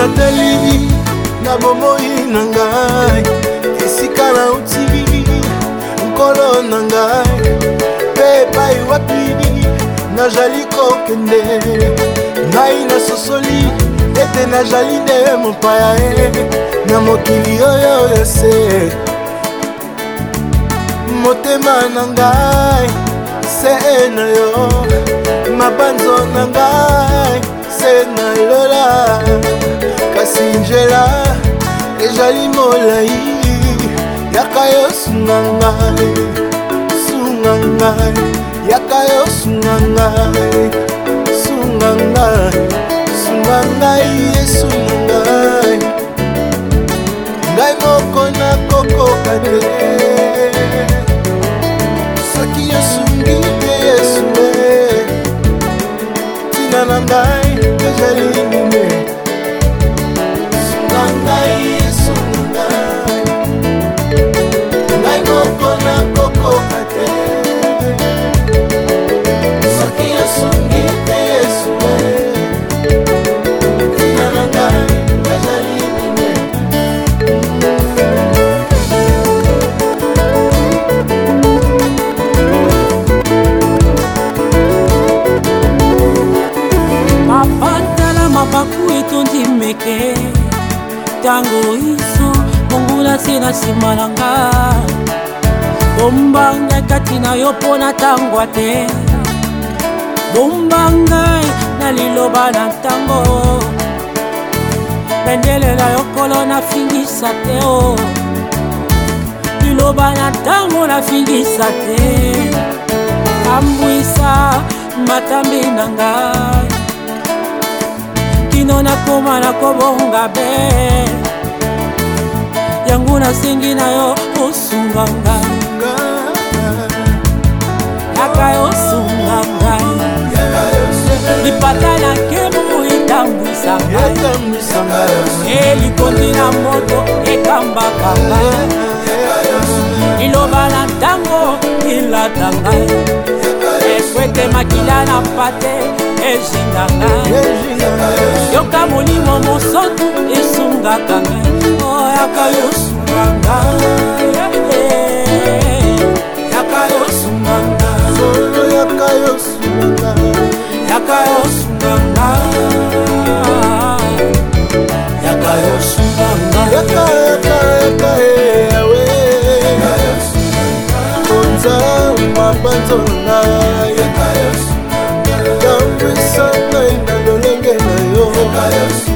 natali na bomoi na ngai esika nauti nkolo na ngai mpe epai wapi nazali kokende ngai nasosoli ete nazali nde mopaya ye na mokili oyo ya se motema na ngai se e na yo mabanzo na ngai ye na lola kasi nzela ezali molai yaka yo sunganga sunganga yaka yo sunganga sunganga sunganga yesu ngai ngai moko nakokoka te Sunday. ntango isu bongula ntina nsima na nga bombanga kati na yo mpo na ntangwa te bombangai na liloba na ntango pendelela yokolo nafingisa te o oh. liloba na ntango nafingisa te ambwisa matambi na ngai lino nakoma nakobonga be yango nasengi na yo osunga ngai yaka yosunga ngai lipata na kemu etambwisa ngai elikondi eh, na moto ekambaka ngai liloba na ntango elata ngai te makila na pate ezinganga yoka molimo mosotu esungaka ngai oyaka yosunganga yaka yosunganga yaka yosunganga yaka yosunganga yaka yosunganga yaka yaka yaka eh, eh, eh. yawe onza mabanzona boca eu